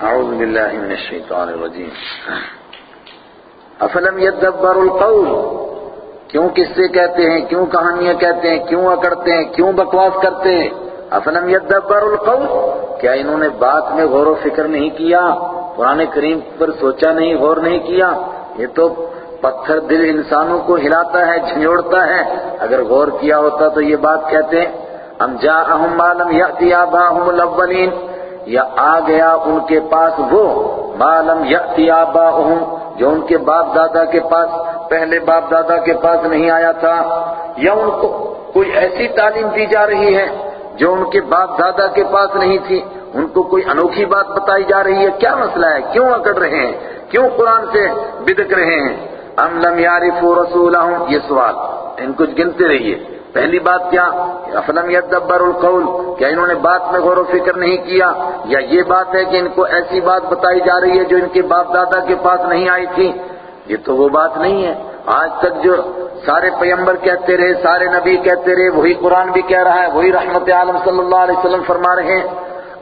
اعوذ باللہ من الشیطان الرجیم افلم یدبر القول؟ کیوں قصے کہتے ہیں؟ کیوں کہانیاں کہتے ہیں؟ کیوں اکڑتے ہیں؟ کیوں بکواس کرتے ہیں؟ افلم یدبر القول؟ کیا انہوں نے بات میں غور و فکر نہیں کیا؟ قرآن کریم پر سوچا نہیں، غور نہیں کیا؟ یہ تو پتھر دل انسانوں کو ہلاتا ہے جھنجوڑتا ہے۔ اگر غور کیا ہوتا تو یہ بات کہتے ہیں ام جاءہم ما لم یأتی آباہم الاولین یا آ گیا ان کے پاس وہ ما لم یأتی آباہم جو ان کے باپ دادا کے پاس پہلے باپ دادا کے پاس نہیں آیا تھا یا ان کو کوئی ایسی تعلیم دی جا رہی ہے جو ان کے باپ دادا کے پاس نہیں تھی ان کو کوئی انوکھی بات بتائی جا رہی ہے کیا مسئلہ ہے کیوں اکڑ رہے ہیں کیوں قرآن سے بدک رہے ہیں ام لم یعرفوا رسولہم یہ سوال ان کچھ گنتے رہیے پہلی بات کیا افلم یدبر القول، کیا انہوں نے بات میں غور و فکر نہیں کیا؟ یا یہ بات ہے کہ ان کو ایسی بات بتائی جا رہی ہے جو ان کے باپ دادا کے پاس نہیں آئی تھی؟ یہ تو وہ بات نہیں ہے۔ آج تک جو سارے پیمبر کہتے رہے، سارے نبی کہتے رہے، وہی قرآن بھی کہہ رہا ہے، وہی رحمت عالم صلی اللہ علیہ وسلم فرما رہے ہیں۔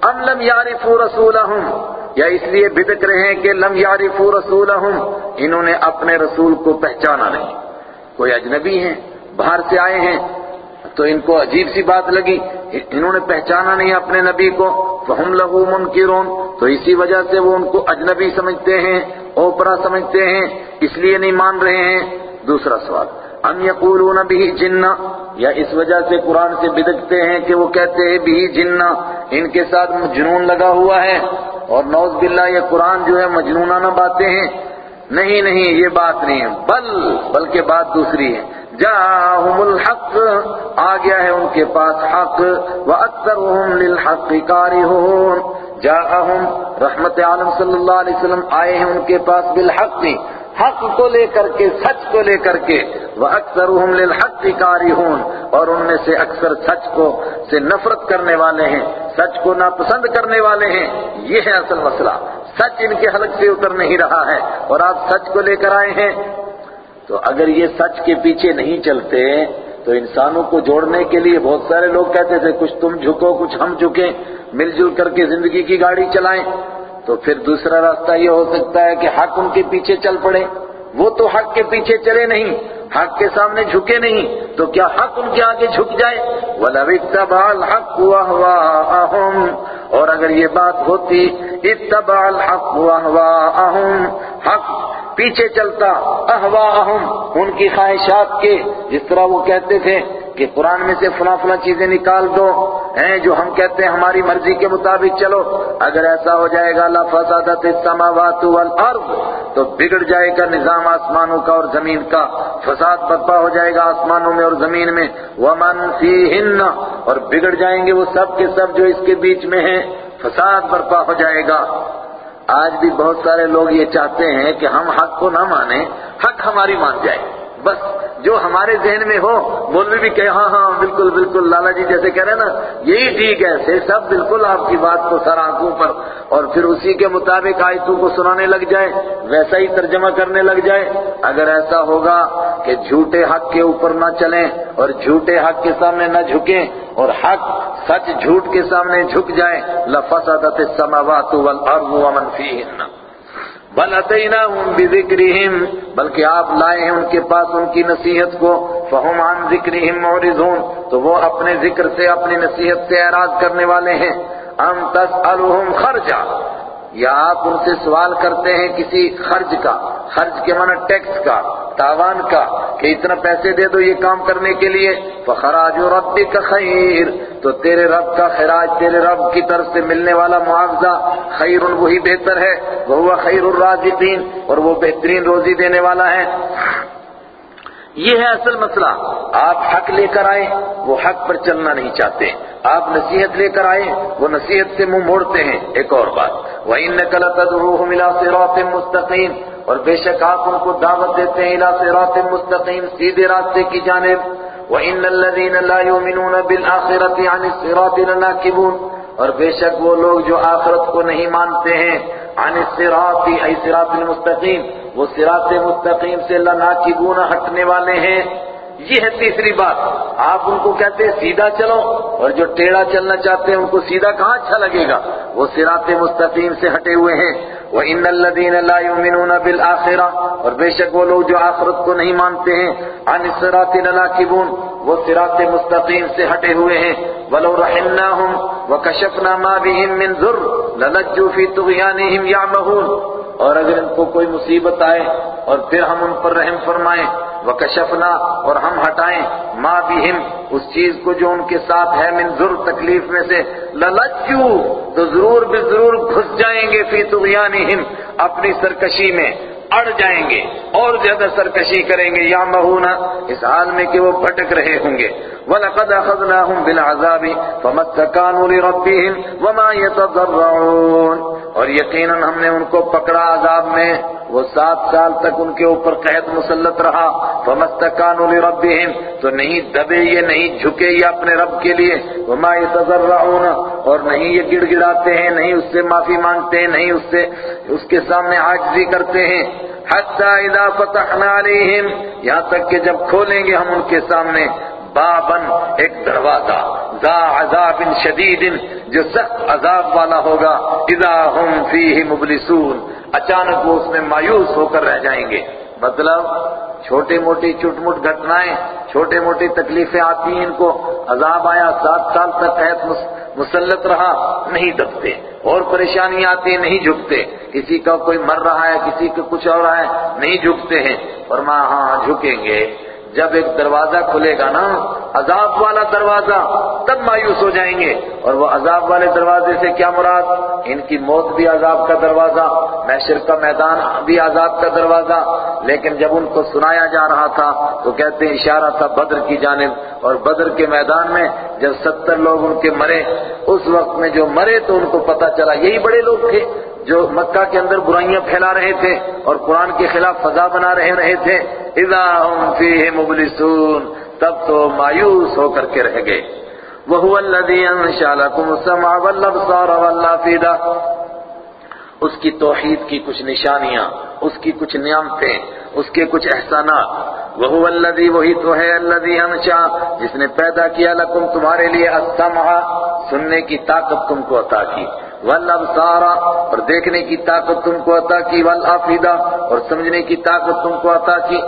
ام لم یعرفوا رسولہم؟ یا اس لیے بدک رہے ہیں کہ لم یعرفوا رسولہم؟ انہوں نے اپنے رسول کو پہچانا نہیں۔ کوئی اجنبی ہیں، باہر سے آئے ہیں تو ان کو عجیب سی بات لگی انہوں نے پہچانا نہیں اپنے نبی کو، فہم لہو منکرون، تو اسی وجہ سے وہ ان کو اجنبی سمجھتے ہیں، اوپرا سمجھتے ہیں، اس لیے نہیں مان رہے ہیں۔ دوسرا سوال، ام یقولون بھی جنہ؟ یا اس وجہ سے قرآن سے بدکتے ہیں کہ وہ کہتے ہیں بھی جنہ، ان کے ساتھ جنون لگا ہوا ہے۔ اور نوز باللہ، یہ قرآن جو ہے مجنونانہ باتیں ہیں۔ نہیں نہیں، یہ بات نہیں ہے، بل، بلکہ بات دوسری ہے۔ جاءہم الحق، آ گیا ہے ان کے پاس حق، وَأَكْثَرُهُمْ لِلْحَقِّ كَارِهُونَ۔ جاءہم رحمت عالم صلی اللہ علیہ وسلم، آئے ہیں ان کے پاس بالحق، حق کو لے کر کے، سچ کو لے کر کے۔ وَأَكْثَرُهُمْ لِلْحَقِّ كَارِهُونَ۔ اور ان میں سے اکثر سچ کو، سے نفرت کرنے والے ہیں۔ سچ کو ناپسند کرنے والے ہیں۔ یہ ہے اصل مسئلہ۔ سچ ان کے حلق سے اتر نہیں رہا ہے۔ اور آپ سچ کو لے کر آئے ہیں۔ تو اگر یہ سچ کے پیچھے نہیں چلتے، تو انسانوں کو جوڑنے کے لیے بہت سارے لوگ کہتے تھے، کچھ تم جھکو، کچھ ہم جھکیں، مل جل کر کے زندگی کی گاڑی چلائیں۔ تو پھر دوسرا راستہ یہ ہو سکتا ہے کہ حق ان کے پیچھے چل پڑے۔ وہ تو حق کے پیچھے چلے نہیں، حق کے سامنے جھکے نہیں، تو کیا حق ان کے آگے جھک جائے؟ وَلَوِ اتَّبَعَ الْحَقُّ وَأَهْوَاءَهُمْ۔ اور اگر یہ بات ہوتی، اتبع الحق وَأَهْوَاءَهُمْ۔ حق پیچھے چلتا احواہم ان کی خواہشات کے، جس طرح وہ کہتے تھے کہ قرآن میں سے فلاں فلاں چیزیں نکال دو، ہیں جو ہم کہتے ہیں ہماری مرضی کے مطابق چلو، اگر ایسا ہو جائے گا لفسادت السماوات والارض، تو بگڑ جائے گا نظام آسمانوں کا اور زمین کا، فساد برپا ہو جائے گا آسمانوں میں اور زمین میں، ومن فیہن، اور بگڑ جائیں گے وہ سب کے سب جو اس کے بیچ میں ہیں، فساد برپا ہو جائے گا۔ آج بھی بہت سارے لوگ یہ چاہتے ہیں کہ ہم حق کو نہ مانیں، حق ہماری مان جائے، بس۔ جو ہمارے ذہن میں ہو، مولوی بھی کہے ہاں ہاں بالکل بالکل، لالا جی جیسے کہہ رہے ہیں نا، یہی ٹھیک ہے سے سب بالکل آپ کی بات کو سر آنکھوں پر، اور پھر اسی کے مطابق آیتوں کو سنانے لگ جائے ویسا ہی ترجمہ کرنے لگ جائے اگر ایسا ہوگا کہ جھوٹے حق کے اوپر نہ چلیں، اور جھوٹے حق کے سامنے نہ جھکیں، اور حق سچ جھوٹ کے سامنے جھک جائے لفسدت السماوات والارض ومن فیہن۔ بل اتیناہم بذکرہم، بلکہ آپ لائے ہیں ان کے پاس ان کی نصیحت کو، فہم عن ذکرہم معرضون، تو وہ اپنے ذکر سے اپنی نصیحت سے اعراض کرنے والے ہیں۔ ام تسألہم خرجا، یا آپ ان سے سوال کرتے ہیں کسی خرچ کا خرچ کے معنی ٹیکس کا۔ تاوان کا کہ اتنا پیسے دے دو یہ کام کرنے کے لیے۔ فخراج ربک خیر۔ تو تیرے رب کا خراج تیرے رب کی طرف سے ملنے والا معاوضہ خیر وہی بہتر ہے۔ وہ خیر الرازقین اور وہ بہترین روزی دینے والا ہے۔ یہ ہے اصل مسئلہ۔ آپ حق لے کر آئے وہ حق پر چلنا نہیں چاہتے۔ آپ نصیحت لے کر آئے وہ نصیحت سے منہ موڑتے ہیں۔ ایک اور بات۔ وَإِنَّكَ لَتَدْعُوهُمْ إِلَىٰ صِرَاطٍ مُسْتَقِيمٍ۔ اور بے شک آپ ان کو دعوت دیتے ہیں إِلَىٰ صِرَاطٍ سیدھے راستے کی جانب. وَإِنَّ الَّذِينَ لَا يُؤْمِنُونَ بِالْآخِرَةِ عَنِ الصِّرَاطِ لَنَاكِبُونَ. اور بے شک وہ لوگ جو آخرت کو نہیں مانتے ہیں، عن الصراط ای صراط المستقیم. وہ صراط مستقیم سے لناکبون ہٹنے والے ہیں. یہ ہے تیسری بات. آپ ان کو کہتے ہیں سیدھا چلو، اور جو ٹیڑھا چلنا چاہتے ہیں ان کو سیدھا کہاں اچھا لگے گا؟ وہ سرات مستقیم سے ہٹے ہوئے ہیں. وَإِنَّ الَّذِينَ لَا يُؤْمِنُونَ بِالْآخِرَةِ اور بے شک وہ لوگ جو آخرت کو نہیں مانتے ہیں، عن الصراط لناکبون وہ صراط مستقیم سے ہٹے ہوئے ہیں۔ وَلَوْ رَحِمْنَاهُمْ وَكَشَفْنَا مَا بِهِمْ مِنْ ذر لَلَجُّوا فِي طغيانهم يَعْمَهُونَ۔ اور اگر ان کو کوئی مصیبت آئے اور پھر ہم ان پر رحم فرمائیں وکشفنا اور ہم ہٹائیں، ما بہم اس چیز کو جو ان کے ساتھ ہے من ذر تکلیف میں سے للجو تو ضرور بھی ضرور گھس جائیں گے فی طغیانہم اپنی سرکشی میں اڑ جائیں گے، اور زیادہ سرکشی کریں گے یا مہونا اس حال میں کہ وہ بھٹک رہے ہوں گے۔ وَلَقَدْ أَخَذْنَاهُمْ بِالْعَذَابِ فَمَسْتَكَانُوا لِرَبِّهِمْ وَمَا يَتَضَرَّعُونَ۔ اور یقیناً ہم نے ان کو پکڑا عذاب میں۔ وہ سات سال تک ان کے اوپر قید مسلط رہا۔ فَمَسْتَكَانُوا لِرَبِّهِمْ۔ تو نہیں دبے یہ، نہیں جھکے یہ اپنے رب کے لیے۔ وَمَا يَتَضَرَّعُونَ اور نہیں یہ گڑ گڑاتے ہیں، نہیں اس سے معافی مانگتے ہیں، نہیں اس سے اس کے سامنے عاجزی کرتے ہیں۔ حتی اذا فتحنا علیہم یہاں تک کہ جب کھولیں گے ہم ان کے سامنے۔ بابن ایک دروازہ۔ عذاب شدید، جو سخت عذاب والا ہوگا، اذا ہم فیہ مبلسون۔ اچانک وہ اس میں مایوس ہو کر رہ جائیں گے۔ مطلب چھوٹی موٹی چٹ مٹ گھٹنائیں، چھوٹے موٹی تکلیفیں آتی ہیں ان کو۔ عذاب آیا، سات سال تک قید مسلط رہا، نہیں دبتے اور پریشانیاں آتی ہیں نہیں جھکتے۔ کسی کا کوئی مر رہا ہے، کسی کا کچھ ہو رہا ہے، نہیں جھکتے ہیں۔ اور ہاں جھکیں گے۔ جب ایک دروازہ کھلے گا نا، عذاب والا دروازہ، تب مایوس ہو جائیں گے۔ اور وہ عذاب والے دروازے سے کیا مراد؟ ان کی موت بھی عذاب کا دروازہ، محشر کا میدان بھی عذاب کا دروازہ۔ لیکن جب ان کو سنایا جا رہا تھا، تو کہتے ہیں اشارہ تھا بدر کی جانب۔ اور بدر کے میدان میں جب ستر لوگ ان کے مرے، اس وقت میں جو مرے تو ان کو پتا چلا، یہی بڑے لوگ تھے جو مکہ کے اندر برائیاں پھیلا رہے تھے اور قرآن کے خلاف فضا بنا رہے رہے تھے۔ اذا فیہ مبلسون، تب تو مایوس ہو کر کے رہ گئے۔ وَهُوَ الَّذِي أَنشَأَ لَكُمُ السَّمْعَ وَالْأَبْصَارَ وَالْأَفْئِدَةَ اس کی توحید کی کچھ نشانیاں، اس کی کچھ نعمتیں، اس کے کچھ احسانات۔ وَهُوَ الَّذِي وہی تو ہے الَّذِي أَنشَأَ جس نے پیدا کیا لکم تمہارے لیے السَّمْعَ، سننے کی طاقت تم کو عطا کی۔ والابصار، اور دیکھنے کی طاقت تم کو عطا کی والافیدہ اور سمجھنے کی طاقت تم کو عطا کی۔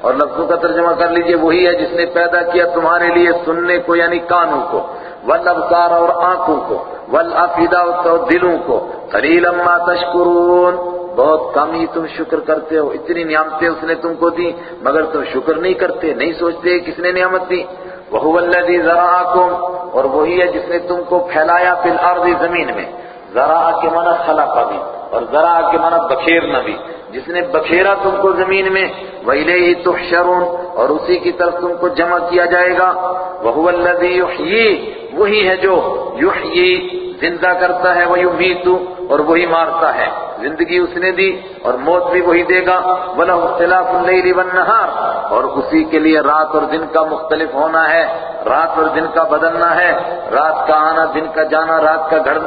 اور لفظوں کا ترجمہ کر لیجیے، وہی ہے جس نے پیدا کیا تمہارے لیے سننے کو یعنی کانوں کو۔ والابصار، اور آنکھوں کو۔ والافیدہ اور دلوں کو۔ قلیلا ما تشکرون۔ بہت کم ہی تم شکر کرتے ہو۔ اتنی نعمتیں اس نے تم کو دی مگر تم شکر نہیں کرتے، نہیں سوچتے کس نے نعمت دی۔ وَهُوَ الَّذِي ذَرَعَكُمْ اور وہی ہے جس نے تم کو پھیلایا فی الارض زمین میں۔ ذرا کے معنی خلق بھی اور ذرا کے معنی بکھیرنا بھی۔ جس نے بکھیرا تم کو زمین میں، وَإِلَيْهِ تُحْشَرُونَ اور اسی کی طرف تم کو جمع کیا جائے گا۔ وَهُوَ الَّذِي يُحْيِي، وہی ہے جو یحیی زندہ کرتا ہے، وَيُمِيتُ اور وہی مارتا ہے۔ زندگی اس نے دی اور موت بھی وہی دے گا۔ وَلَهُ اخْتِلَافُ اللَّيْلِ وَالنَّهَارِ۔ اور اسی کے لیے رات اور دن کا مختلف ہونا ہے۔ رات اور دن کا بدلنا ہے۔ رات کا آنا، دن کا جانا، رات کا گھر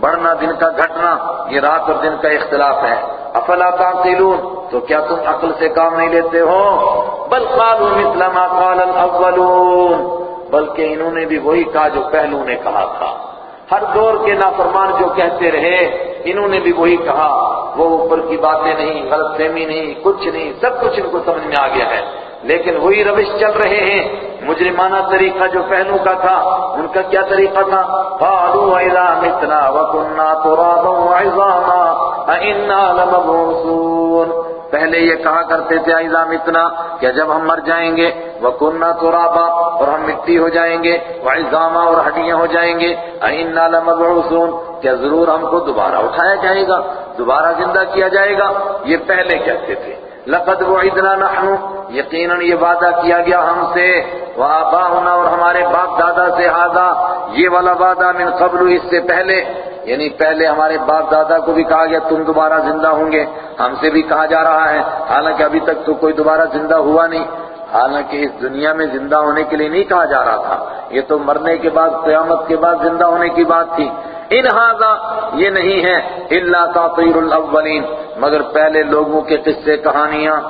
بڑھنا دن کا گھٹنا، یہ رات اور دن کا اختلاف ہے۔ افلا تعقلون؟ تو کیا تم عقل سے کام نہیں لیتے ہو؟ بل قالوا مثل ما قال الاولون۔ بلکہ انہوں نے بھی وہی کہا جو پہلو نے کہا تھا۔ ہر دور کے نافرمان جو کہتے رہے، انہوں نے بھی وہی کہا۔ وہ اوپر کی باتیں نہیں، غلط فہمی نہیں، کچھ نہیں، سب کچھ ان کو سمجھ میں آ گیا ہے۔ لیکن وہی روش چل رہے ہیں۔ مجرمانہ طریقہ جو پہلو کا تھا، ان کا کیا طریقہ تھا؟ قالوا اذا متنا وكنا ترابا وعظاما ائنا لمبعوثون۔ پہلے یہ کہا کرتے تھے، اذا متنا، کہ جب ہم مر جائیں گے، وكنا ترابا، اور ہم مٹی ہو جائیں گے، وعظاما، اور ہڈیاں ہو جائیں گے ائنا لمبعوثون۔ کیا ضرور ہم کو دوبارہ اٹھایا جائے گا؟ دوبارہ زندہ کیا جائے گا؟ یہ پہلے کہتے تھے۔ لقد وعدنا نحن، یقیناً یہ وعدہ کیا گیا ہم سے، وآباؤنا اور ہمارے باپ دادا سے ہذا، یہ والا وعدہ من قبل، اس سے پہلے یعنی پہلے ہمارے باپ دادا کو بھی کہا گیا، تم دوبارہ زندہ ہوں گے، ہم سے بھی کہا جا رہا ہے، حالانکہ ابھی تک تو کوئی دوبارہ زندہ ہوا نہیں، حالانکہ اس دنیا میں زندہ ہونے کے لیے نہیں کہا جا رہا تھا، یہ تو مرنے کے بعد، قیامت کے بعد زندہ ہونے کی بات تھی۔ ان ہاضا یہ نہیں ہے اللہ تاطیر الاولین۔ مگر پہلے لوگوں کے قصے کہانیاں۔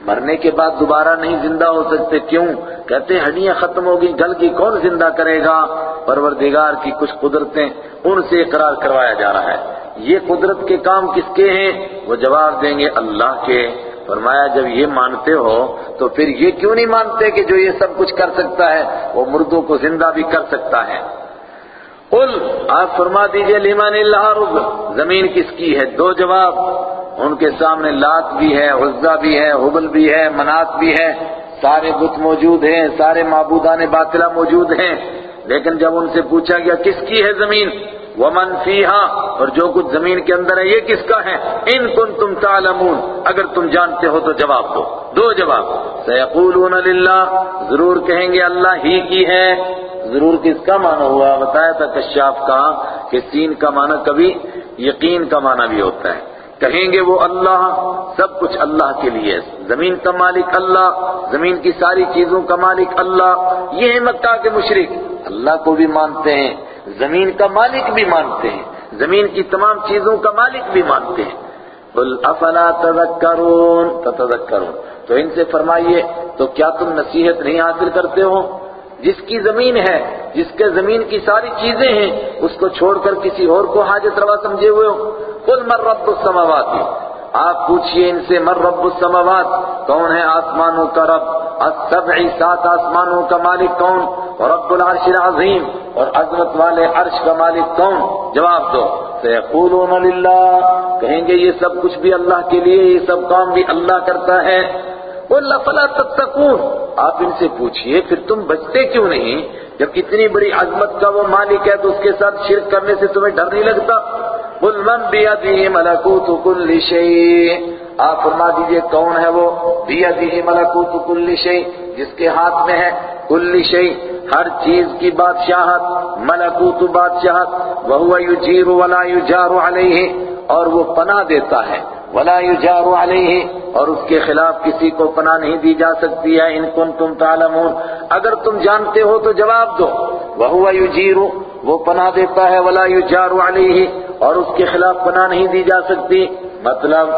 مرنے کے بعد دوبارہ نہیں زندہ ہو سکتے، کیوں؟ کہتے ہیں، ہڈیاں ختم ہوگی، گل کی کون زندہ کرے گا؟ پروردگار کی کچھ قدرتیں ان سے اقرار کروایا جا رہا ہے۔ یہ قدرت کے کام کس کے ہیں؟ وہ جواب دیں گے اللہ کے۔ فرمایا، جب یہ مانتے ہو تو پھر یہ کیوں نہیں مانتے کہ جو یہ سب کچھ کر سکتا ہے، وہ مردوں کو زندہ بھی کر سکتا ہے؟ قل، آپ فرما دیجیے لیمان اللہ رب زمین کس کی ہے؟ دو جواب، ان کے سامنے لات بھی ہے عزہ بھی ہے، حبل بھی ہے منات بھی ہے، سارے بت موجود ہیں، سارے معبودان باطلہ موجود ہیں، لیکن جب ان سے پوچھا گیا، کس کی ہے زمین؟ ومن فیہا اور جو کچھ زمین کے اندر ہے، یہ کس کا ہے؟ ان کن تم تعلمون، اگر تم جانتے ہو تو جواب دو۔ دو جواب۔ سیقولون للہ ضرور کہیں گے، اللہ ہی کی ہے۔ ضرور کس کا معنی ہوا؟ بتایا تھا کشاف کا، کہ سین کا معنی کبھی، یقین کا معنی بھی ہوتا ہے۔ کہیں گے وہ اللہ، سب کچھ اللہ کے لیے۔ زمین کا مالک اللہ، زمین کی ساری چیزوں کا مالک اللہ۔ یہ ہے مکہ کے مشرق اللہ کو بھی مانتے ہیں، زمین کا مالک بھی مانتے ہیں۔ زمین کی تمام چیزوں کا مالک بھی مانتے ہیں۔ بل افلا تذکرون؟ تذکرون تو ان سے فرمائیے، تو کیا تم نصیحت نہیں حاصل کرتے ہو؟ جس کی زمین ہے، جس کے زمین کی ساری چیزیں ہیں، اس کو چھوڑ کر کسی اور کو حاجت روا سمجھے ہوئے ہو۔ قل مر رب السماوات؟ آپ پوچھئے ان سے مر رب السماوات؟ کون ہے آسمانوں کا رب؟ السبع، سات آسمانوں کا مالک کون؟ اور رب العرش العظیم؟ اور عظمت والے عرش کا مالک کون؟ جواب دو۔ سیقولون للہ۔ کہیں گے یہ سب کچھ بھی اللہ کے لیے، یہ سب کام بھی اللہ کرتا ہے۔ قل فلا تتقون۔ آپ ان سے پوچھئے، پھر تم بچتے کیوں نہیں؟ جب اتنی بڑی عظمت کا وہ مالک ہے تو اس کے ساتھ شرک کرنے سے تمہیں ڈر نہیں لگتا؟ قل من بیدی ملکوت کل شیء آپ فرما دیجیے، کون ہے وہ؟ بیدی ملکوت کل شیء جس کے ہاتھ میں ہے کل شیء ہر چیز کی بادشاہت ملکوت بادشاہت۔ وہو یجیر ولا یجار علیہ اور وہ پناہ دیتا ہے۔ ولا یجار علیہ اور اس کے خلاف کسی کو پناہ نہیں دی جا سکتی ہے، ان کن تم تعلمون۔ اگر تم جانتے ہو تو جواب دو۔ وہو یجیر وہ پناہ دیتا ہے، ولا یجار علیہ۔ اور اس کے خلاف پناہ نہیں دی جا سکتی۔ مطلب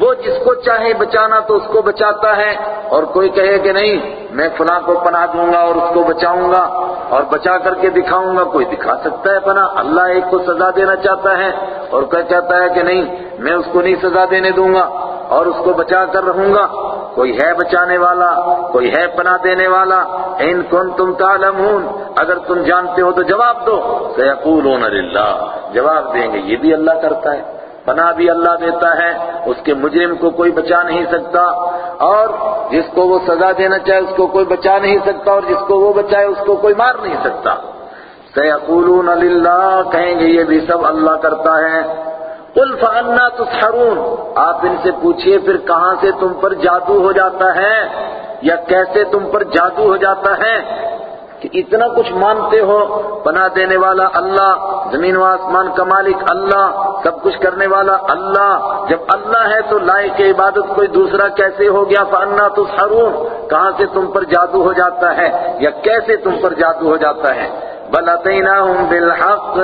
وہ جس کو چاہے بچانا تو اس کو بچاتا ہے۔ اور کوئی کہے کہ نہیں، میں فلاں کو پناہ دوں گا اور اس کو بچاؤں گا۔ اور بچا کر کے دکھاؤں گا، کوئی دکھا سکتا ہے پناہ۔ اللہ ایک کو سزا دینا چاہتا ہے اور کوئی کہتا ہے کہ نہیں، میں اس کو نہیں سزا دینے دوں گا۔ اور اس کو بچا کر رہوں گا۔ کوئی ہے بچانے والا، کوئی ہے پناہ دینے والا۔ ان کن تم تعلمون۔ اگر تم جانتے ہو تو جواب دو۔ سیقولون للہ۔ جواب دیں گے، یہ بھی اللہ کرتا ہے۔ پناہ بھی اللہ دیتا ہے۔ اس کے مجرم کو کوئی بچا نہیں سکتا۔ اور جس کو وہ سزا دینا چاہے، اس کو کوئی بچا نہیں سکتا۔ اور جس کو وہ بچائے، اس کو کوئی مار نہیں سکتا۔ سیقولون للہ۔ کہیں گے، یہ بھی سب اللہ کرتا ہے۔ قل فانا تسحرون۔ آپ ان سے پوچھئے پھر کہاں سے تم پر جادو ہو جاتا ہے یا کیسے تم پر جادو ہو جاتا ہے؟ کہ اتنا کچھ مانتے ہو پناہ دینے والا اللہ، زمین و آسمان کا مالک اللہ، سب کچھ کرنے والا اللہ۔ جب اللہ ہے تو لائے کے عبادت کوئی دوسرا کیسے ہو گیا؟ فانا تسحرون۔ کہاں سے تم پر جادو ہو جاتا ہے یا کیسے تم پر جادو ہو جاتا ہے؟ بل بِالْحَقِّ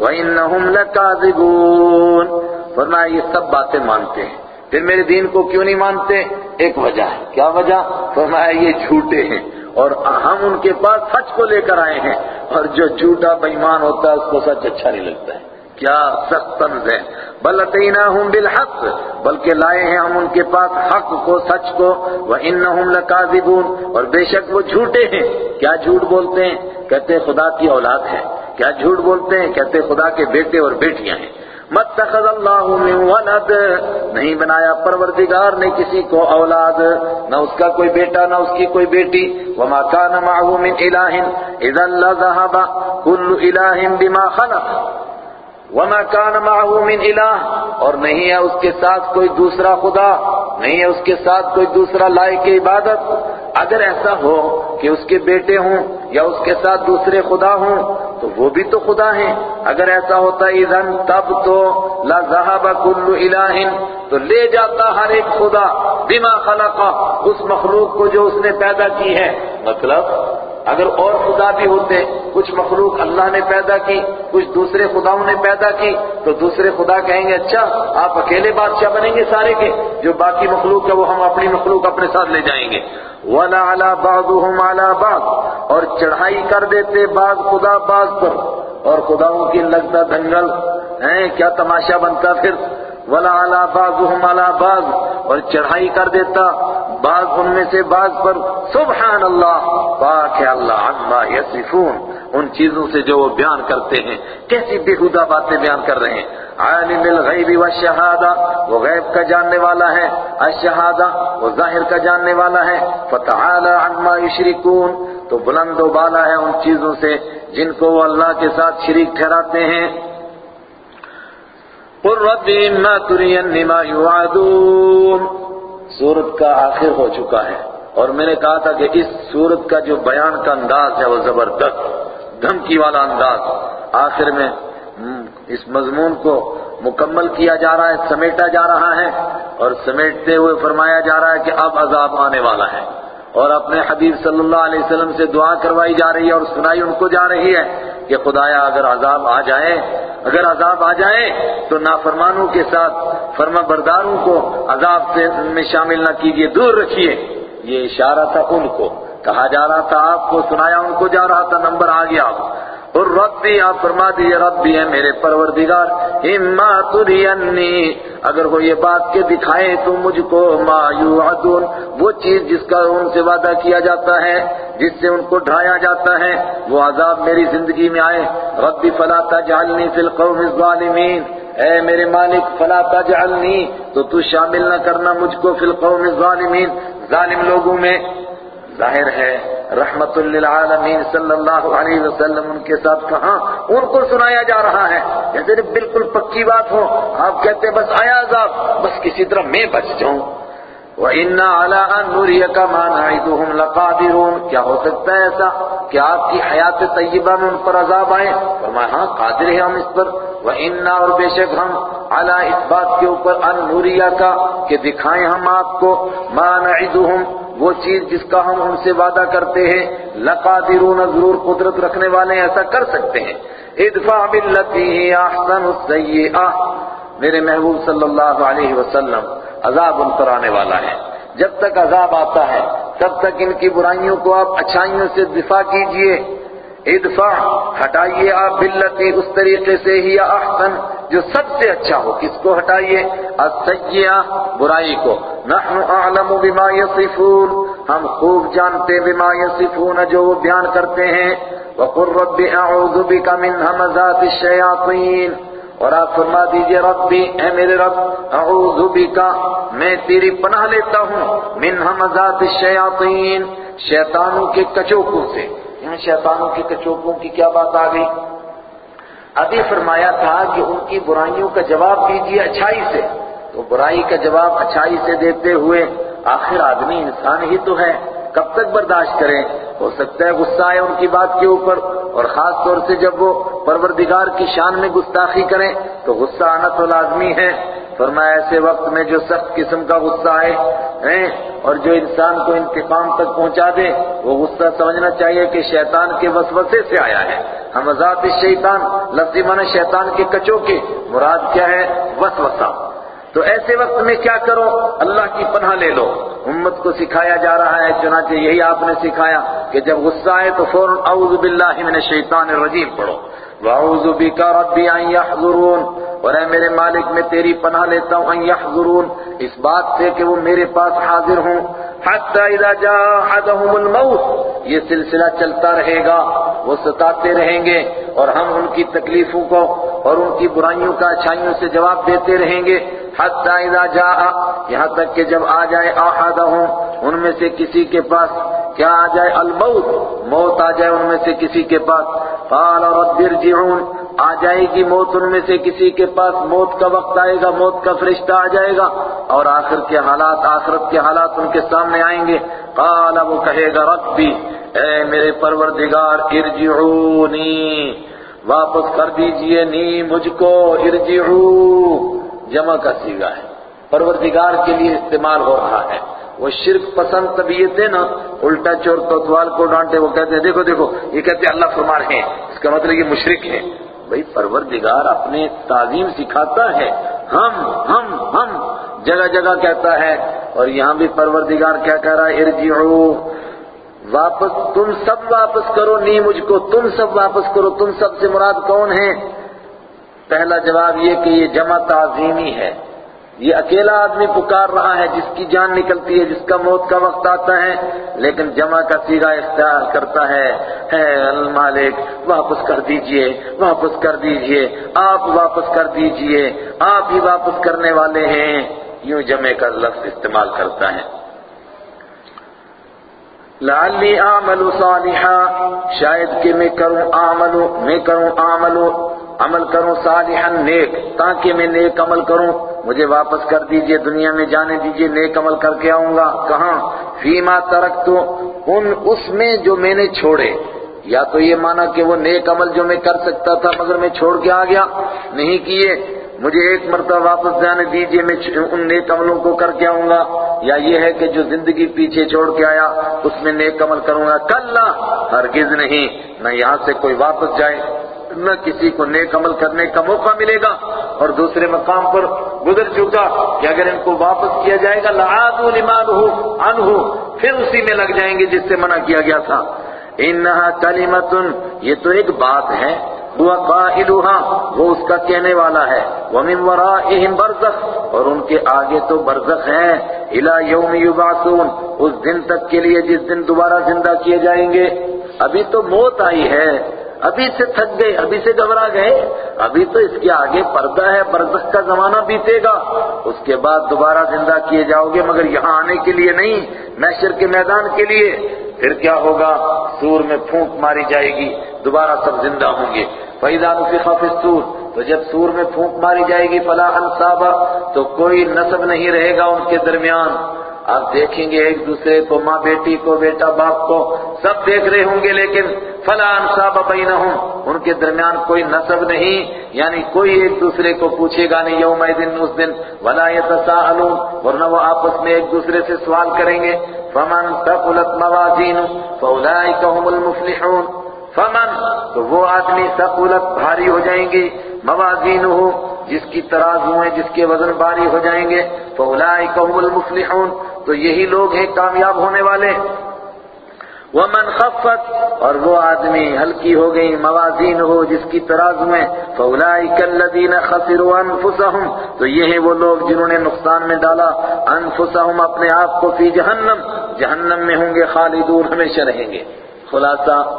وَإِنَّهُمْ لَكَاذِبُونَ۔ فرمایا، یہ سب باتیں مانتے ہیں۔ پھر میرے دین کو کیوں نہیں مانتے؟ ایک وجہ ہے۔ کیا وجہ؟ فرمایا، یہ جھوٹے ہیں۔ اور ہم ان کے پاس سچ کو لے کر آئے ہیں۔ اور جو جھوٹا بےمان ہوتا ہے، اس کو سچ اچھا نہیں لگتا ہے۔ کیا سخت طنز ہے۔ بل اتیناہم بالحق، بلکہ لائے ہیں ہم ان کے پاس حق کو، سچ کو وانہم لکاذبون اور بے شک وہ جھوٹے ہیں۔ کیا جھوٹ بولتے ہیں؟ کہتے ہیں خدا کی اولاد ہے۔ کیا جھوٹ بولتے ہیں؟ کہتے ہیں خدا کے بیٹے اور بیٹیاں ہیں۔ متخذ اللہ من ولد۔ نہیں بنایا پروردگار نے کسی کو اولاد، نہ اس کا کوئی بیٹا، نہ اس کی کوئی بیٹی۔ وما كان معه من الہ اذا لذهب كل الہ بما خلق۔ وما كان معه من الہ اور نہیں ہے اس کے ساتھ کوئی دوسرا خدا، نہیں ہے اس کے ساتھ کوئی دوسرا لائق عبادت۔ اگر ایسا ہو کہ اس کے بیٹے ہوں یا اس کے ساتھ دوسرے خدا ہوں، تو وہ بھی تو خدا ہیں۔ اگر ایسا ہوتا، اذن تب تو لا ذهب كل الہ، تو لے جاتا ہر ایک خدا بما خلق، اس مخلوق کو جو اس نے پیدا کی ہے۔ مطلب اگر اور خدا بھی ہوتے، کچھ مخلوق اللہ نے پیدا کی، کچھ دوسرے خداؤں نے پیدا کی، تو دوسرے خدا کہیں گے اچھا آپ اکیلے بادشاہ بنیں گے سارے کے، جو باقی مخلوق ہے وہ ہم اپنی مخلوق اپنے ساتھ لے جائیں گے. وَلَا عَلَى بَعْضُهُمْ عَلَى بَعْض، اور چڑھائی کر دیتے بعض خدا بعض پر، اور خداؤں کی لگتا دنگل ہیں، کیا تماشا بنتا پھر؟ ولا علا بعضهم على بعض، اور چڑھائی کر دیتا، بعض ان میں سے بعض پر سبحان اللہ پاک ہے اللہ، عما یصفون، ان چیزوں سے جو وہ بیان کرتے ہیں، کیسی بےہودہ باتیں بیان کر رہے ہیں۔ عالم الغیب والشہادہ، وہ غیب کا جاننے والا ہے، الشہادہ، وہ ظاہر کا جاننے والا ہے۔ فتعالی عما یشرکون، تو بلند و بالا ہے ان چیزوں سے، جن کو وہ اللہ کے ساتھ شریک ٹھہراتے ہیں۔ قل رب اما ترین ما یوعدون سورت کا آخر ہو چکا ہے۔ اور میں نے کہا تھا کہ اس سورت کا جو بیان کا انداز ہے وہ زبردست، دھمکی والا انداز۔ آخر میں اس مضمون کو مکمل کیا جا رہا ہے، سمیٹا جا رہا ہے۔ اور سمیٹتے ہوئے فرمایا جا رہا ہے کہ اب عذاب آنے والا ہے۔ اور اپنے حبیب صلی اللہ علیہ وسلم سے دعا کروائی جا رہی ہے اور سنائی ان کو جا رہی ہے کہ خدایا اگر عذاب آ جائے، اگر عذاب آ جائے تو نافرمانوں کے ساتھ فرما برداروں کو عذاب سے میں شامل نہ کیجیے دور رکھیے۔ یہ اشارہ تھا ان کو۔ کہا جا رہا تھا آپ کو، سنایا ان کو جا رہا تھا، نمبر آ گیا۔ اور رب بھی آپ فرما دیے رب بھی ہے میرے پروردگار، اما ترینی اگر وہ یہ بات کے دکھائے تو مجھ کو ما یوعدون، وہ چیز جس کا ان سے وعدہ کیا جاتا ہے، جس سے ان کو ڈھایا جاتا ہے، وہ عذاب میری زندگی میں آئے۔ رب فلا تجعلنی فی القوم الظالمین۔ اے میرے مالک، فلا تجعلنی، تو تو شامل نہ کرنا مجھ کو فی القوم الظالمین۔ ظالم لوگوں میں ظاہر ہے۔ رحمت للعالمین صلی اللہ علیہ وسلم ان کے ساتھ کہاں ان کو سنایا جا رہا ہے۔ جیسے بالکل پکی بات ہو۔ آپ کہتے بس آیا عذاب، بس کسی طرح میں بچ جاؤں۔ وَإِنَّا عَلَىٰ أَن نُرِيَكَ مَا نَعِدُهُمْ لَقَادِرُونَ۔ کیا ہو سکتا ہے ایسا کہ آپ کی حیات طیبہ میں ان پر عذاب آئے؟ فرمایا ہاں قادر ہیں ہم اس پر۔ وَإِنَّا اور بے شک ہم عَلَىٰ اس بات کے اوپر ان نوریا کا کہ دکھائیں ہم آپ کو ما نعدهم، وہ چیز جس کا ہم ان سے وعدہ کرتے ہیں۔ لقادرون، ضرور قدرت رکھنے والے ایسا کر سکتے ہیں۔ ادفع باللتی ہی احسن السیئہ میرے محبوب صلی اللہ علیہ وسلم، عذاب ان پر آنے والا ہے۔ جب تک عذاب آتا ہے، تب تک ان کی برائیوں کو آپ اچھائیوں سے دفاع کیجیے۔ ادفع، ہٹائیے آپ بلتی اس طریقے سے ہی احسن، جو سب سے اچھا ہو، کس کو ہٹائیے؟ السیئہ، برائی کو۔ نحن اعلم بما یصفون، ہم خوب جانتے بما یصفون، جو وہ بیان کرتے ہیں۔ وقل رب اعوذ بک من همزات الشیاطین۔ اور آپ فرما دیجیے، ربی، اے میرے رب، اعوذ بکا میں تیری پناہ لیتا ہوں، من همزات الشیاطین، شیطانوں کے کچوکوں سے۔ یہاں شیطانوں کے کچوکوں کی کیا بات آ گئی؟ ابھی فرمایا تھا کہ ان کی برائیوں کا جواب دیجیے اچھائی سے۔ تو برائی کا جواب اچھائی سے دیتے ہوئے آخر آدمی انسان ہی تو ہے، کب تک برداشت کریں؟ ہو سکتا ہے غصہ آئے ان کی بات کے اوپر۔ اور خاص طور سے جب وہ پروردگار کی شان میں گستاخی کریں، تو غصہ آنا تو لازمی ہے۔ فرمایا ایسے وقت میں جو سخت قسم کا غصہ آئے اور جو انسان کو انتقام تک پہنچا دے، وہ غصہ سمجھنا چاہیے کہ شیطان کے وسوسے سے آیا ہے۔ ہم ذات شیطان لفظی شیطان کے کچوں کے، مراد کیا ہے؟ وسوسہ۔ تو ایسے وقت میں کیا کرو؟ اللہ کی پناہ لے لو۔ امت کو سکھایا جا رہا ہے، چنانچہ یہی آپ نے سکھایا کہ جب غصہ آئے تو فوراً اعوذ باللہ من الشیطان الرجیم پڑھو۔ وَأَعُوذُ بِكَ رَبِّ أَن يَحْضُرُونَ اور اے میرے مالک، میں تیری پناہ لیتا ہوں، ان يحضرون اس بات سے کہ وہ میرے پاس حاضر ہوں۔ حتی اذا جاء احدهم الموت، یہ سلسلہ چلتا رہے گا، وہ ستاتے رہیں گے اور ہم ان کی تکلیفوں کو اور ان کی برائیوں کا اچھائیوں سے جواب دیتے رہیں گے۔ حتی اذا جاء یہاں تک کہ جب آ جائے احدهم ان میں سے کسی کے پاس، کیا آ جائے الموت؟ موت آ جائے ان میں سے کسی کے پاس۔ قال رب ارجعون آ جائے گی موت ان میں سے کسی کے پاس۔ موت کا وقت آئے گا، موت کا فرشتہ آ جائے گا اور آخر کے حالات، آخرت کے حالات ان کے سامنے آئیں گے۔ قال، وہ کہے گا، ربی، اے میرے پروردگار، ارجعونی۔ واپس کر دیجیے، نی، مجھ کو، ارجعو۔ جمع کا سیگا ہے۔ پروردگار کے لیے استعمال ہو رہا ہے۔ وہ شرک پسند طبیعتیں نا، الٹا چور کوتوال کو ڈانٹے، وہ کہتے ہیں، دیکھو دیکھو، یہ کہتے ہیں، اللہ فرما رہے ہیں۔ اس کا مطلب یہ مشرک ہے۔ بھئی پروردگار اپنے تعظیم سکھاتا ہے۔ ہم ہم ہم۔ جگہ جگہ کہتا ہے۔ اور یہاں بھی پروردگار کیا کہہ رہا ہے؟ ارجعو۔ واپس تم سب واپس کرو، نہیں مجھ کو، تم سب واپس کرو۔ تم سب سے مراد کون ہے پہلا جواب یہ کہ یہ جمع تعظیمی ہے۔ یہ اکیلا آدمی پکار رہا ہے، جس کی جان نکلتی ہے، جس کا موت کا وقت آتا ہے، لیکن جمع کا سیگا اختیار کرتا ہے۔ ہے المالک، واپس کر دیجیے، واپس کر دیجیے، آپ واپس کر دیجیے، آپ ہی واپس کرنے والے ہیں۔ یوں جمع کا لفظ استعمال کرتا ہے۔ لعلی اعمل صالحا، شاید کہ میں کروں عمل میں کروں عمل عمل کروں صالحا نیک، تاکہ میں نیک عمل کروں۔ مجھے واپس کر دیجیے، دنیا میں جانے دیجیے، نیک عمل کر کے آؤں گا۔ کہاں؟ فیما ترک تو ان اس میں جو میں نے چھوڑے۔ یا تو یہ مانا کہ وہ نیک عمل جو میں کر سکتا تھا مگر میں چھوڑ کے آ گیا۔ نہیں کیے، مجھے ایک مرتبہ واپس جانے دیجیے، میں ان نیک عملوں کو کر کے آؤں گا۔ یا یہ ہے کہ جو زندگی پیچھے چھوڑ کے آیا، اس میں نیک عمل کروں گا۔ کل ہرگز نہیں، نہ یہاں سے کوئی واپس جائے۔ نہ کسی کو نیک عمل کرنے کا موقع ملے گا اور دوسرے مقام پر گزر چکا کہ اگر ان کو واپس کیا جائے گا لعادو لمانہو انہو پھر اسی میں لگ جائیں گے جس سے منع کیا گیا تھا۔ انہا کلمتن، یہ تو ایک بات ہے، ہوا قائلها وہ اس کا کہنے والا ہے۔ وَمِن وَرَائِهِمْ بَرْزَخ، اور ان کے آگے تو برزخ ہیں۔ الى یوم یبعثون، اس دن تک کے لیے جس دن دوبارہ زندہ کیے جائیں گے۔ ابھی تو موت آئی ہے۔ ابھی سے تھک گئے، ابھی سے گھبرا گئے، ابھی تو اس کے آگے پردہ ہے، برزخ کا زمانہ بیتے گا۔ اس کے بعد دوبارہ زندہ کیے جاؤ گے، مگر یہاں آنے کے لیے نہیں، محشر کے میدان کے لیے۔ پھر کیا ہوگا؟ سور میں پھونک ماری جائے گی، دوبارہ سب زندہ ہوں گے۔ فَإِذَا نُفِخَ فِي السُّورِ، تو جب سور میں پھونک ماری جائے گی، فلا انصاب تو کوئی نسب نہیں رہے گا ان کے درمیان۔ آپ دیکھیں گے ایک دوسرے کو، ماں بیٹی کو، بیٹا باپ کو، سب دیکھ رہے ہوں گے، لیکن فلا انصاب بینہم، ان کے درمیان کوئی نسب نہیں یعنی کوئی ایک دوسرے کو پوچھے گا نہیں یوم دن، اس دن، ولا یتساءلون، ورنہ وہ آپس میں ایک دوسرے سے سوال کریں گے، فمن ثقلت موازین فاولئک هم المفلحون، فمن، تو وہ آدمی ثقلت بھاری ہو جائیں گے موازین ہو جس کی ترازو ہیں، جس کے وزن بھاری ہو جائیں گے فاولئک هم المفلحون، تو یہی لوگ ہیں کامیاب ہونے والے۔ ومن خفت، اور وہ آدمی ہلکی ہو گئی موازین ہو جس کی ترازو میں فَأُولَئِكَ الَّذِينَ خَسِرُوا أَنفُسَهُمْ تو یہ ہیں وہ لوگ جنہوں نے نقصان میں ڈالا۔ انفسہم اپنے آپ کو فی جہنم جہنم میں ہوں گے، خالدون، ہمیشہ رہیں گے۔ خلاصہ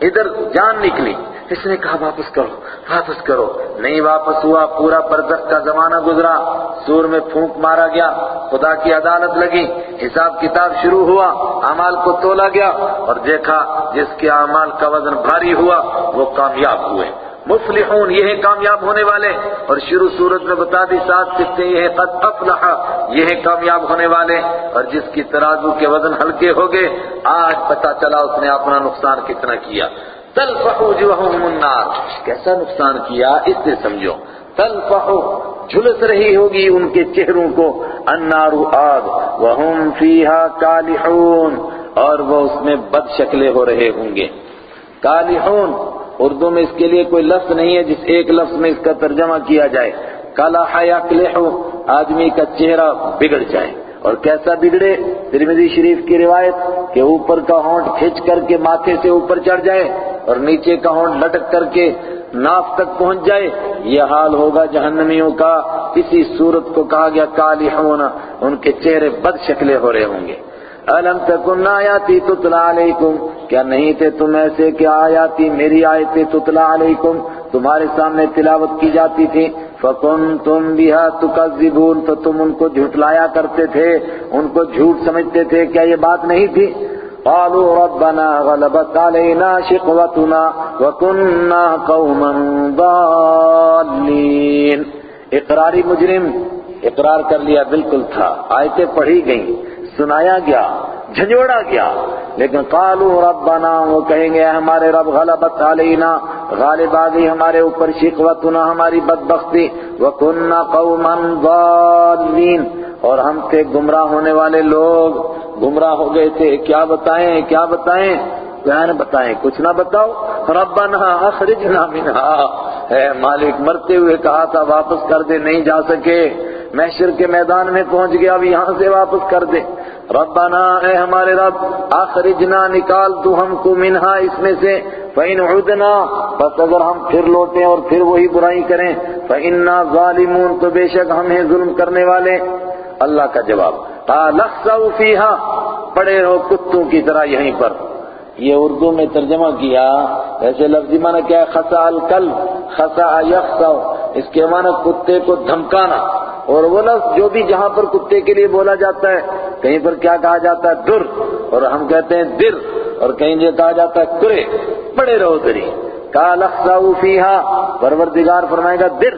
ادھر جان نکلی۔ اس نے کہا، واپس کرو واپس کرو۔ نہیں واپس ہوا، پورا برزخ کا زمانہ گزرا۔ سور میں پھونک مارا گیا۔ خدا کی عدالت لگی۔ حساب کتاب شروع ہوا۔ اعمال کو تولا گیا اور دیکھا جس کے اعمال کا وزن بھاری ہوا، وہ کامیاب ہوئے۔ مفلحون، یہ ہیں کامیاب ہونے والے۔ اور شروع صورت میں بتا دی ساتھ کتے یہ قد افلح۔ یہ ہیں کامیاب ہونے والے اور جس کی ترازو کے وزن ہلکے ہو گئے، آج پتا چلا اس نے اپنا نقصان کتنا کیا۔ تلفح وجوہهم النار۔ کیسا نقصان کیا؟ اس سے سمجھو۔ تلفح جھلس رہی ہوگی ان کے چہروں کو۔ النار آگ۔ وهم فیها کالحون۔ اور وہ اس میں بد شکلے ہو رہے ہوں گے۔ کالحون۔ اردو میں اس کے لیے کوئی لفظ نہیں ہے جس ایک لفظ میں اس کا ترجمہ کیا جائے۔ کالا یکلحو آدمی کا چہرہ بگڑ جائے اور کیسا بگڑے؟ ترمذی شریف کی روایت کہ اوپر کا ہونٹ کھچ کر کے ماتھے سے اوپر چڑھ جائے اور نیچے کا ہونٹ لٹک کر کے ناف تک پہنچ جائے۔ یہ حال ہوگا جہنمیوں کا۔ اسی صورت کو کہا گیا کالی ہونا ان کے چہرے بد شکلے ہو رہے ہوں گے۔ الم تکن آیاتی تتلا علیکم؟ کیا نہیں تھے تم ایسے کہ آیاتی میری آیتیں تتلا علیکم؟ تمہارے سامنے تلاوت کی جاتی تھی۔ فکن تم بہا تکذبون تو تم ان کو جھٹلایا کرتے تھے، ان کو جھوٹ سمجھتے تھے، کیا یہ بات نہیں تھی؟ قالوا ربنا غلبت علينا شقوتنا وكنا قوما ضالين۔ اقراری مجرم، اقرار کر لیا، بالکل تھا، آیتیں پڑھی گئیں، سنایا گیا۔ جھنجوڑا گیا لیکن قالوا ربنا، وہ کہیں گے ہمارے رب، غلبت علینا، غالب آ گئی ہمارے اوپر شکوتنا، ہماری بدبختی۔ وکننا قوما ضالین اور ہم تھے گمراہ ہونے والے لوگ۔ گمراہ ہو گئے تھے، کیا بتائیں کیا بتائیں؟ کیا نہ بتائیں، کچھ نہ بتاؤ۔ ربنا اخرجنا منہا۔ ہے مالک، مرتے ہوئے کہا تھا، واپس کر دے، نہیں جا سکے۔ محشر کے میدان میں پہنچ گیا، اب یہاں سے واپس کر دے۔ ربنا، اے ہمارے رب، اخرجنا، نکال تو ہم کو منہا اس میں سے، فَإِنْ عُدْنَا بس اگر ہم پھر لوٹیں اور پھر وہی برائی کریں، فَإِنَّا ظَالِمُونَ، تو بے شک ہم ہیں ظلم کرنے والے۔ اللہ کا جواب تَعْلَقْسَوْ فِيهَا پڑے رہو کتوں کی طرح یہیں پر۔ یہ اردو میں ترجمہ کیا، ایسے لفظی معنی کیا ہے؟ خسا القلب، خسا یخسو، اس کے معنی کتے کو دھمکانا۔ اور وہ لفظ جو بھی جہاں پر کتے کے لیے بولا جاتا ہے، کہیں پر کیا کہا جاتا ہے؟ در۔ اور ہم کہتے ہیں در۔ اور کہیں جو کہا جاتا ہے کرے، پڑے رہو دری۔ کال فیہا، پروردگار فرمائے گا در،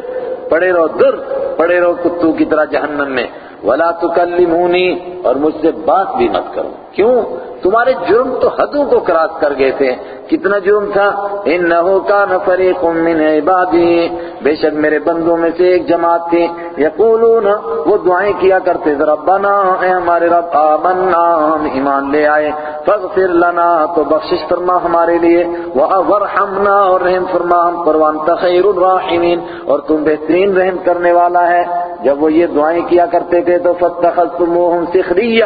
پڑے رہو در، پڑے رہو کتوں کی طرح جہنم میں۔ ولا تکلمونی اور مجھ سے بات بھی مت کرو۔ کیوں؟ تمہارے جرم تو حدوں کو کراس کر گئے تھے۔ کتنا جرم تھا؟ انہو کان فریق من عبادی بے شک میرے بندوں میں سے ایک جماعت تھی۔ یقولون، وہ دعائیں کیا کرتے؟ تھے ربنا، اے ہمارے رب، آمنا، ہم ایمان لے آئے۔ فاغفر لنا، تو بخشش فرما ہمارے لیے۔ ورحمنا اور رحم فرما، ہم پر وانت خیر الراحمین۔ اور تم بہترین رحم کرنے والا ہے۔ جب وہ یہ دعائیں کیا کرتے تھے تو فتخذتموہم سخریہ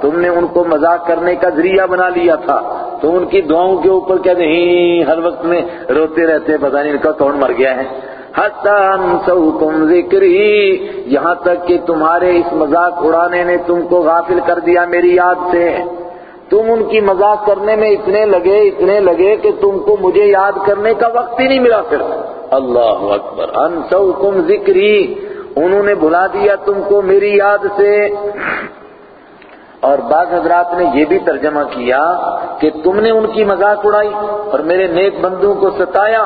تم نے ان کو مذاق کرنے کا ذریعہ بنا لیا تھا۔ تو ان کی دعاؤں کے اوپر کیا نہیں، ہر وقت میں روتے رہتے، پتہ نہیں ان کا کون مر گیا ہے۔ انسوکم ذکری یہاں تک کہ تمہارے اس مذاق اڑانے نے تم کو غافل کر دیا میری یاد سے۔ تم ان کی مذاق کرنے میں اتنے لگے اتنے لگے کہ تم کو مجھے یاد کرنے کا وقت ہی نہیں ملا پھر۔ اللہ اکبر۔ انسوکم ذکری انہوں نے بلا دیا تم کو میری یاد سے۔ اور بعض حضرات نے یہ بھی ترجمہ کیا کہ تم نے ان کی مذاق اڑائی اور میرے نیک بندوں کو ستایا۔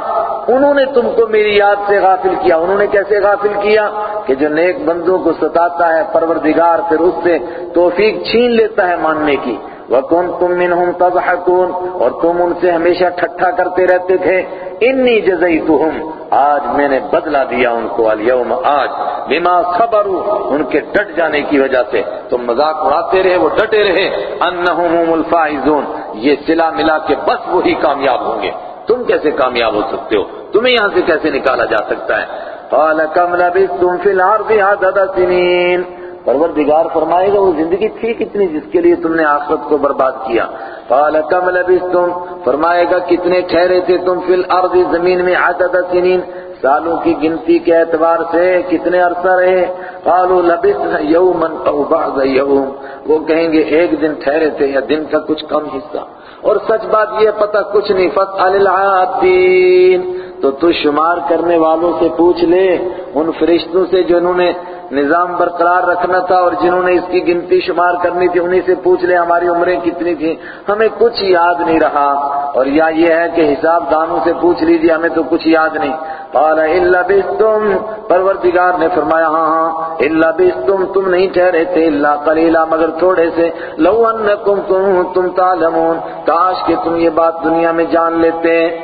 انہوں نے تم کو میری یاد سے غافل کیا۔ انہوں نے کیسے غافل کیا؟ کہ جو نیک بندوں کو ستاتا ہے، پروردگار پھر اس سے توفیق چھین لیتا ہے ماننے کی۔ وَكُنْتُم مِّنْهُمْ تَضْحَكُونَ اور تم ان سے ہمیشہ ٹھٹھا کرتے رہتے تھے۔ انی جزیتہم آج میں نے بدلہ دیا ان کو۔ الیوم آج بما صبروا۔ ان کے ڈٹ جانے کی وجہ سے۔ تم مذاق اڑاتے رہے، وہ ڈٹے رہے۔ انہم هم الفائزون۔ یہ سلا ملا کے بس وہی کامیاب ہوں گے۔ تم کیسے کامیاب ہو سکتے ہو؟ تمہیں یہاں سے کیسے نکالا جا سکتا ہے؟ قال كم لبثتم في الارض عدد سنين۔ پروردگار فرمائے گا، وہ زندگی تھی کتنی جس کے لیے تم نے آخرت کو برباد کیا۔ قال كم لبثتم فرمائے گا، کتنے ٹھہرے تھے تم فی الارض زمین میں عدد سنین؟ سالوں کی گنتی کے اعتبار سے کتنے عرصہ رہے؟ قالوا لبثنا یوما او بعض یوم۔ وہ کہیں گے، ایک دن ٹھہرے تھے یا دن کا کچھ کم حصہ۔ اور سچ بات یہ، پتہ کچھ نہیں فسأل العادین۔ تو تو شمار کرنے والوں سے پوچھ لے، ان فرشتوں سے جو انہوں نے نظام برقرار رکھنا تھا اور جنہوں نے اس کی گنتی شمار کرنی تھی انہی سے پوچھ لے ہماری عمریں کتنی تھیں۔ ہمیں کچھ یاد نہیں رہا۔ اور یا یہ ہے کہ حساب دانوں سے پوچھ لیجیے ہمیں تو کچھ یاد نہیں۔ قال، الا بستم پروردگار نے فرمایا ہاں ہاں الا بستم تم نہیں ٹھہرے تھے، الا قلیلا مگر تھوڑے سے۔ لو انکم کنتم تعلمون۔ کاش کہ تم یہ بات دنیا میں جان لیتے۔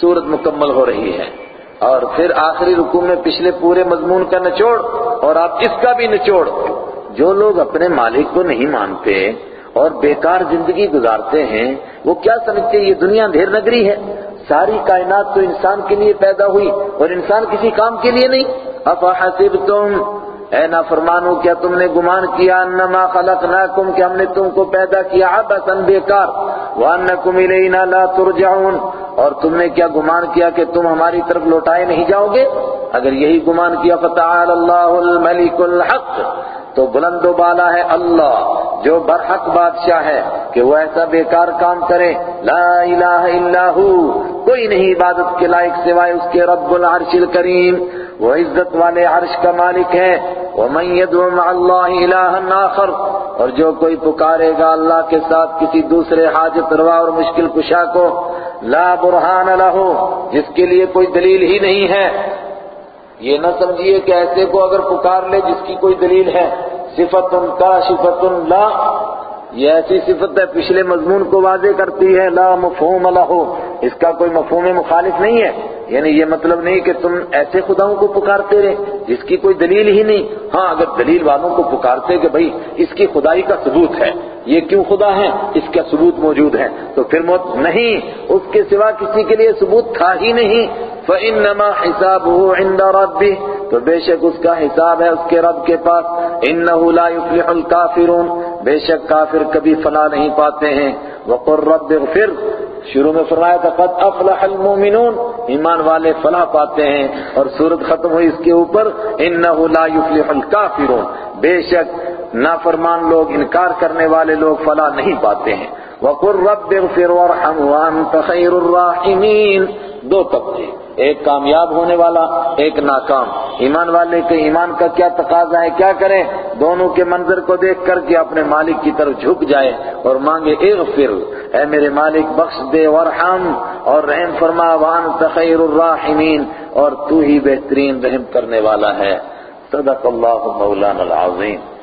سورت مکمل ہو رہی ہے۔ اور پھر آخری رکوع میں پچھلے پورے مضمون کا نچوڑ اور آپ اس کا بھی نچوڑ۔ جو لوگ اپنے مالک کو نہیں مانتے اور بیکار زندگی گزارتے ہیں، وہ کیا سمجھتے یہ دنیا دھیر نگری ہے؟ ساری کائنات تو انسان کے لیے پیدا ہوئی اور انسان کسی کام کے لیے نہیں۔ افحسبتم؟ اے نافرمانو کیا تم نے گمان کیا؟ انما خلقناکم، کہ ہم نے تم کو پیدا کیا عبثا بیکار۔ وانکم الینا لا ترجعون۔ اور تم نے کیا گمان کیا کہ تم ہماری طرف لوٹائے نہیں جاؤ گے اگر یہی گمان کیا، فتعال اللہ الملک الحق، تو بلند و بالا ہے اللہ، جو برحق بادشاہ ہے کہ وہ ایسا بیکار کام کرے۔ لا الہ الا ہو، کوئی نہیں عبادت کے لائق سوائے اس کے رب العرش الکریم۔ وہ عزت والے عرش کا مالک ہے۔ وَمَن يَدْعُ مَعَ اللَّهِ إِلَٰهًا آخر، اور جو کوئی پکارے گا اللہ کے ساتھ کسی دوسرے حاجت روا اور مشکل کشا کو لا برہان لہو، جس کے لیے کوئی دلیل ہی نہیں ہے۔ یہ نہ سمجھیے کہ ایسے کو اگر پکار لے، جس کی کوئی دلیل ہے۔ صفت کا صفت لا یہ ایسی صفت ہے، پچھلے مضمون کو واضح کرتی ہے، لا مفہوم لہ، اس کا کوئی مفہوم مخالف نہیں ہے۔ یعنی یہ مطلب نہیں کہ تم ایسے خداؤں کو پکارتے رہے، جس کی کوئی دلیل ہی نہیں۔ ہاں اگر دلیل والوں کو پکارتے کہ بھئی اس کی خدائی کا ثبوت ہے، یہ کیوں خدا ہے اس کا ثبوت موجود ہے تو پھر موت نہیں، اس کے سوا کسی کے لیے ثبوت تھا ہی نہیں۔ فَإِنَّمَا حِسَابُهُ عِنْدَ رَبِّهِ، تو بے شک اس کا حساب ہے اس کے رب کے پاس۔ إِنَّهُ لَا يُفْلِحُ الْكَافِرُونَ۔ بے شک کافر کبھی فلا نہیں پاتے ہیں۔ وَقُرْ رَبِّ اغْفِرْ۔ شروع میں فرمایا تھا، قد افلح المؤمنون۔ ایمان والے فلاح پاتے ہیں۔ اور صورت ختم ہوئی اس کے اوپر انه لا يفلح الكافرون۔ بے شک نافرمان لوگ، انکار کرنے والے لوگ فلاح نہیں پاتے ہیں۔ وقر رب اغفر وارحم وانت خیر الراحمین دو طبقے ایک کامیاب ہونے والا، ایک ناکام۔ ایمان والے کے ایمان کا کیا تقاضا ہے، کیا کریں؟ دونوں کے منظر کو دیکھ کر کے اپنے مالک کی طرف جھک جائے اور مانگے، اغفر۔ اے میرے مالک، بخش دے ورحم اور رحم فرما، وانت خیر الراحمین۔ اور تو ہی بہترین رحم کرنے والا ہے۔ صدق اللہ مولانا العظیم۔